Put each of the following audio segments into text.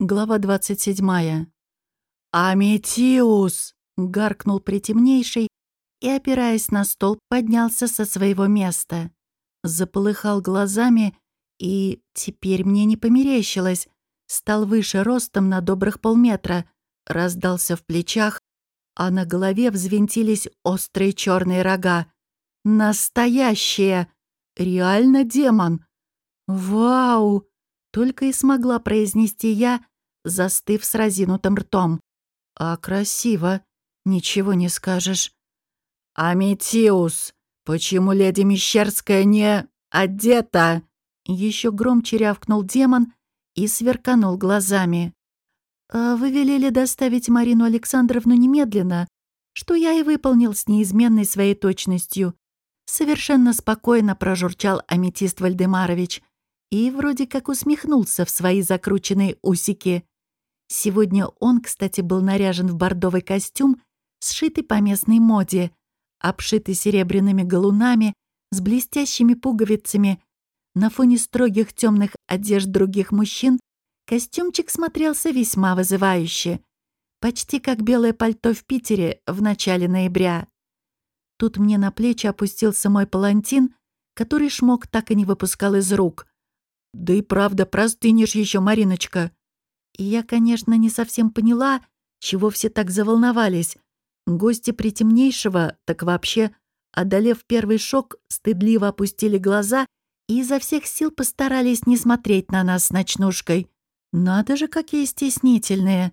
Глава 27. «Аметиус!» — гаркнул притемнейший и, опираясь на стол, поднялся со своего места. Заполыхал глазами и, теперь мне не померещилось, стал выше ростом на добрых полметра, раздался в плечах, а на голове взвинтились острые черные рога. Настоящие! Реально демон! Вау! Только и смогла произнести я, застыв с разинутым ртом. «А красиво, ничего не скажешь». «Аметиус, почему леди Мещерская не одета?» Еще громче рявкнул демон и сверканул глазами. «А «Вы велели доставить Марину Александровну немедленно, что я и выполнил с неизменной своей точностью». Совершенно спокойно прожурчал Аметист Вальдемарович и вроде как усмехнулся в свои закрученные усики. Сегодня он, кстати, был наряжен в бордовый костюм, сшитый по местной моде, обшитый серебряными галунами, с блестящими пуговицами. На фоне строгих темных одежд других мужчин костюмчик смотрелся весьма вызывающе. Почти как белое пальто в Питере в начале ноября. Тут мне на плечи опустился мой палантин, который шмок так и не выпускал из рук. «Да и правда, простынешь еще, Мариночка!» И я, конечно, не совсем поняла, чего все так заволновались. Гости притемнейшего, так вообще, одолев первый шок, стыдливо опустили глаза и изо всех сил постарались не смотреть на нас с ночнушкой. Надо же, какие стеснительные.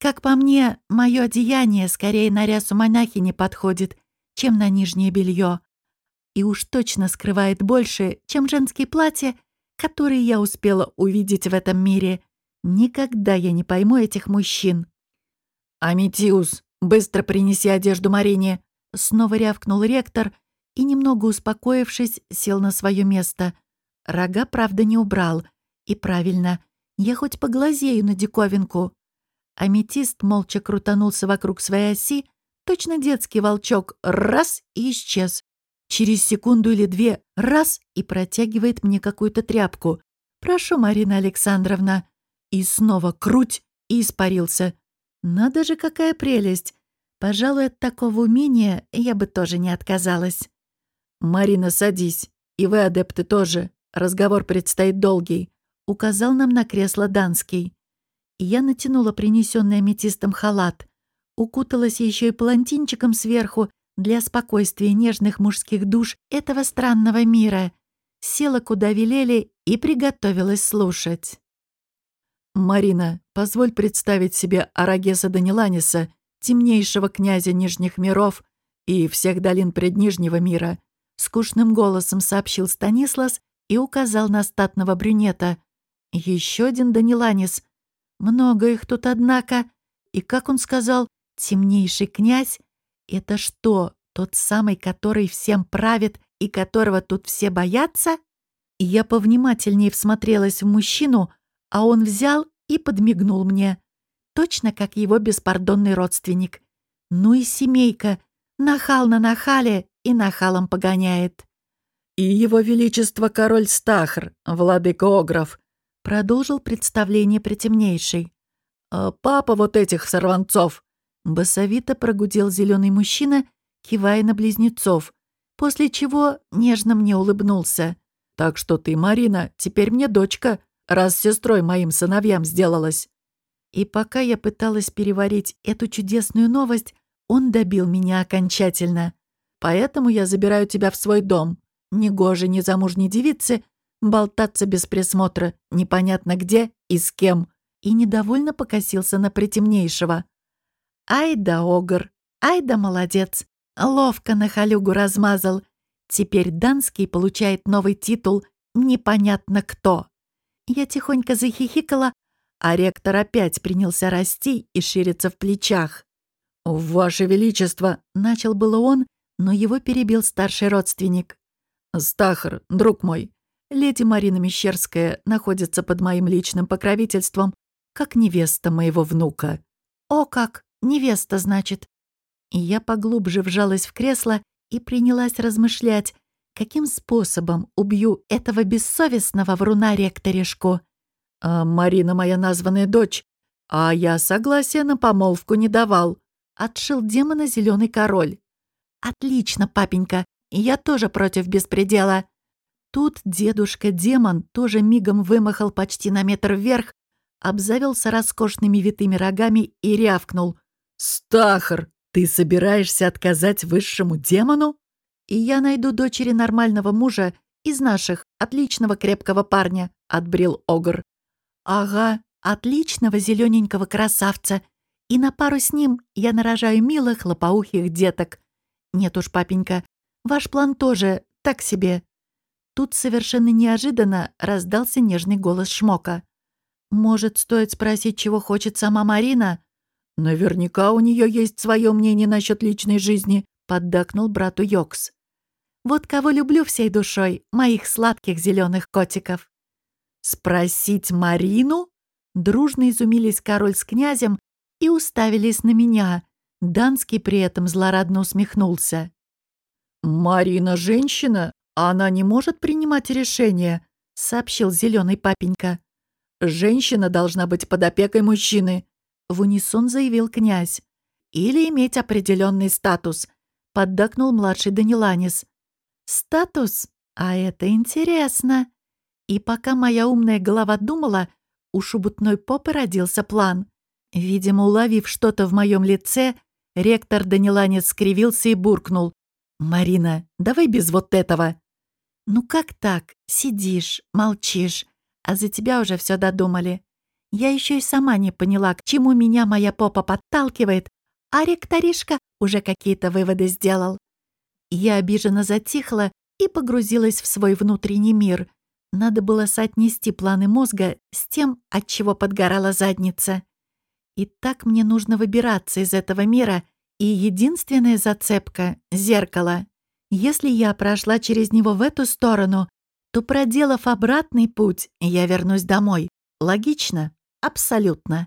Как по мне, мое одеяние скорее на рясу монахини подходит, чем на нижнее белье. И уж точно скрывает больше, чем женские платья, которые я успела увидеть в этом мире. Никогда я не пойму этих мужчин. «Аметиус, быстро принеси одежду Марине!» Снова рявкнул ректор и, немного успокоившись, сел на свое место. Рога, правда, не убрал. И правильно, я хоть поглазею на диковинку. Аметист молча крутанулся вокруг своей оси, точно детский волчок, раз и исчез. Через секунду или две раз и протягивает мне какую-то тряпку. «Прошу, Марина Александровна». И снова круть и испарился. Надо же, какая прелесть! Пожалуй, от такого умения я бы тоже не отказалась. «Марина, садись. И вы, адепты, тоже. Разговор предстоит долгий», — указал нам на кресло Данский. И я натянула принесенный аметистом халат, укуталась еще и палантинчиком сверху для спокойствия нежных мужских душ этого странного мира, села куда велели и приготовилась слушать. «Марина, позволь представить себе Арагеса Даниланиса, темнейшего князя Нижних миров и всех долин Преднижнего мира», скучным голосом сообщил Станислас и указал на статного брюнета. «Еще один Даниланис. Много их тут, однако. И, как он сказал, темнейший князь — это что, тот самый, который всем правит и которого тут все боятся?» Я повнимательнее всмотрелась в мужчину, а он взял и подмигнул мне. Точно как его беспардонный родственник. Ну и семейка. Нахал на нахале и нахалом погоняет. «И его величество король Стахр, владыка Огров», продолжил представление притемнейший. «А «Папа вот этих сорванцов», басовито прогудел зеленый мужчина, кивая на близнецов, после чего нежно мне улыбнулся. «Так что ты, Марина, теперь мне дочка, раз сестрой моим сыновьям сделалась». И пока я пыталась переварить эту чудесную новость, он добил меня окончательно. «Поэтому я забираю тебя в свой дом. Негоже незамужней девице болтаться без присмотра, непонятно где и с кем». И недовольно покосился на притемнейшего. «Ай да огр! Ай да молодец! Ловко на халюгу размазал. Теперь Данский получает новый титул «Непонятно кто». Я тихонько захихикала, а ректор опять принялся расти и шириться в плечах. «Ваше Величество!» — начал было он, но его перебил старший родственник. «Стахар, друг мой, леди Марина Мещерская находится под моим личным покровительством, как невеста моего внука». «О как! Невеста, значит!» И я поглубже вжалась в кресло и принялась размышлять, каким способом убью этого бессовестного вруна ректоришку. А Марина моя названная дочь, а я согласия на помолвку не давал. Отшил демона зеленый король. Отлично, папенька, я тоже против беспредела. Тут дедушка-демон тоже мигом вымахал почти на метр вверх, обзавелся роскошными витыми рогами и рявкнул. «Стахар, ты собираешься отказать высшему демону? И я найду дочери нормального мужа из наших, отличного крепкого парня», — отбрил Огр. «Ага, отличного зелененького красавца. И на пару с ним я нарожаю милых лопоухих деток. Нет уж, папенька, ваш план тоже так себе». Тут совершенно неожиданно раздался нежный голос Шмока. «Может, стоит спросить, чего хочет сама Марина?» «Наверняка у нее есть свое мнение насчет личной жизни», — поддакнул брату Йокс. «Вот кого люблю всей душой, моих сладких зеленых котиков». «Спросить Марину?» Дружно изумились король с князем и уставились на меня. Данский при этом злорадно усмехнулся. «Марина женщина, а она не может принимать решения», — сообщил зеленый папенька. «Женщина должна быть под опекой мужчины», — в унисон заявил князь. «Или иметь определенный статус», — поддакнул младший Даниланис. «Статус? А это интересно». И пока моя умная голова думала, у шубутной попы родился план. Видимо, уловив что-то в моем лице, ректор Даниланец скривился и буркнул. «Марина, давай без вот этого». «Ну как так? Сидишь, молчишь, а за тебя уже все додумали. Я еще и сама не поняла, к чему меня моя попа подталкивает, а ректоришка уже какие-то выводы сделал. Я обиженно затихла и погрузилась в свой внутренний мир, надо было соотнести планы мозга с тем, от чего подгорала задница. И так мне нужно выбираться из этого мира, и единственная зацепка — зеркало. Если я прошла через него в эту сторону, то, проделав обратный путь, я вернусь домой. Логично? Абсолютно.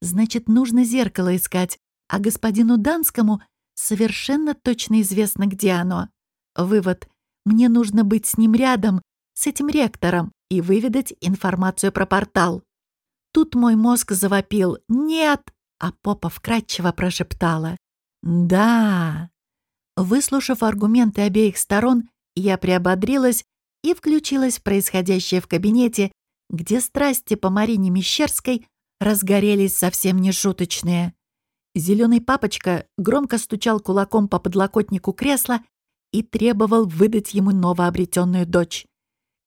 Значит, нужно зеркало искать, а господину Данскому совершенно точно известно, где оно. Вывод. Мне нужно быть с ним рядом, с этим ректором и выведать информацию про портал. Тут мой мозг завопил «Нет!», а попа вкратчиво прошептала «Да». Выслушав аргументы обеих сторон, я приободрилась и включилась в происходящее в кабинете, где страсти по Марине Мещерской разгорелись совсем нешуточные. Зеленый папочка громко стучал кулаком по подлокотнику кресла и требовал выдать ему новообретенную дочь.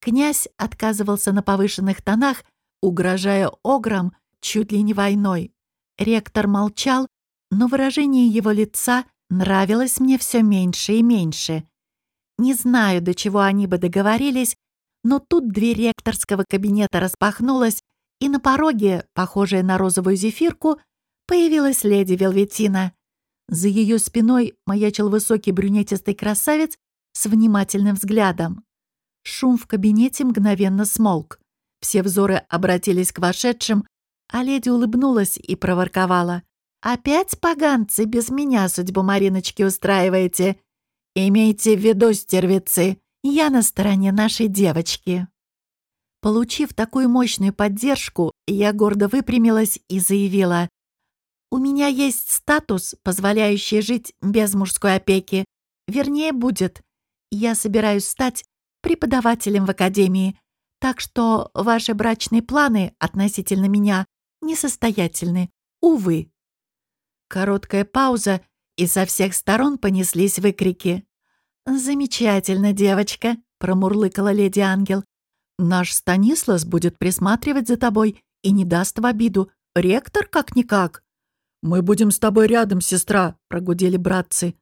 Князь отказывался на повышенных тонах, угрожая ограм чуть ли не войной. Ректор молчал, но выражение его лица нравилось мне все меньше и меньше. Не знаю, до чего они бы договорились, но тут дверь ректорского кабинета распахнулась, и на пороге, похожая на розовую зефирку, появилась леди Велветина. За ее спиной маячил высокий брюнетистый красавец с внимательным взглядом. Шум в кабинете мгновенно смолк. Все взоры обратились к вошедшим, а леди улыбнулась и проворковала. «Опять, поганцы, без меня судьбу Мариночки устраиваете? Имейте в виду, стервицы, я на стороне нашей девочки». Получив такую мощную поддержку, я гордо выпрямилась и заявила. «У меня есть статус, позволяющий жить без мужской опеки. Вернее, будет. Я собираюсь стать преподавателем в академии, так что ваши брачные планы относительно меня несостоятельны, увы». Короткая пауза, и со всех сторон понеслись выкрики. «Замечательно, девочка», — промурлыкала леди Ангел. «Наш Станислас будет присматривать за тобой и не даст в обиду. Ректор как-никак». «Мы будем с тобой рядом, сестра», — прогудели братцы.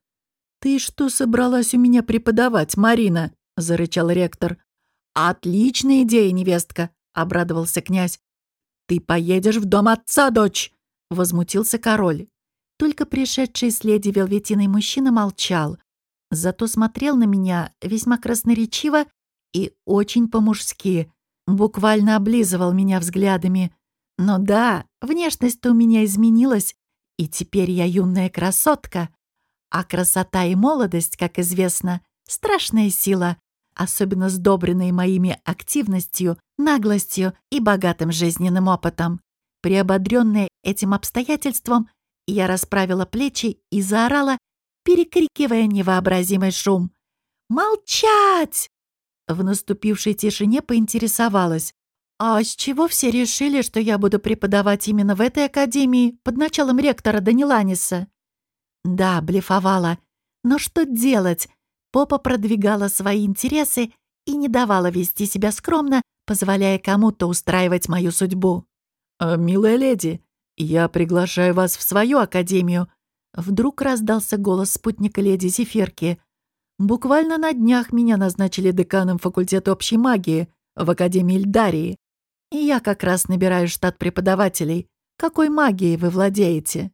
«Ты что собралась у меня преподавать, Марина?» — зарычал ректор. «Отличная идея, невестка!» — обрадовался князь. «Ты поедешь в дом отца, дочь!» — возмутился король. Только пришедший с леди Велветиной мужчина молчал, зато смотрел на меня весьма красноречиво и очень по-мужски, буквально облизывал меня взглядами. Но да, внешность-то у меня изменилась, и теперь я юная красотка. А красота и молодость, как известно, страшная сила, особенно сдобренные моими активностью, наглостью и богатым жизненным опытом. Приободрённая этим обстоятельством, я расправила плечи и заорала, перекрикивая невообразимый шум. «Молчать!» В наступившей тишине поинтересовалась. «А с чего все решили, что я буду преподавать именно в этой академии под началом ректора Даниланиса?» Да, блефовала. Но что делать? Попа продвигала свои интересы и не давала вести себя скромно, позволяя кому-то устраивать мою судьбу. «А, «Милая леди, я приглашаю вас в свою академию», Вдруг раздался голос спутника леди Зефирки. «Буквально на днях меня назначили деканом факультета общей магии в Академии Эльдарии. И я как раз набираю штат преподавателей. Какой магией вы владеете?»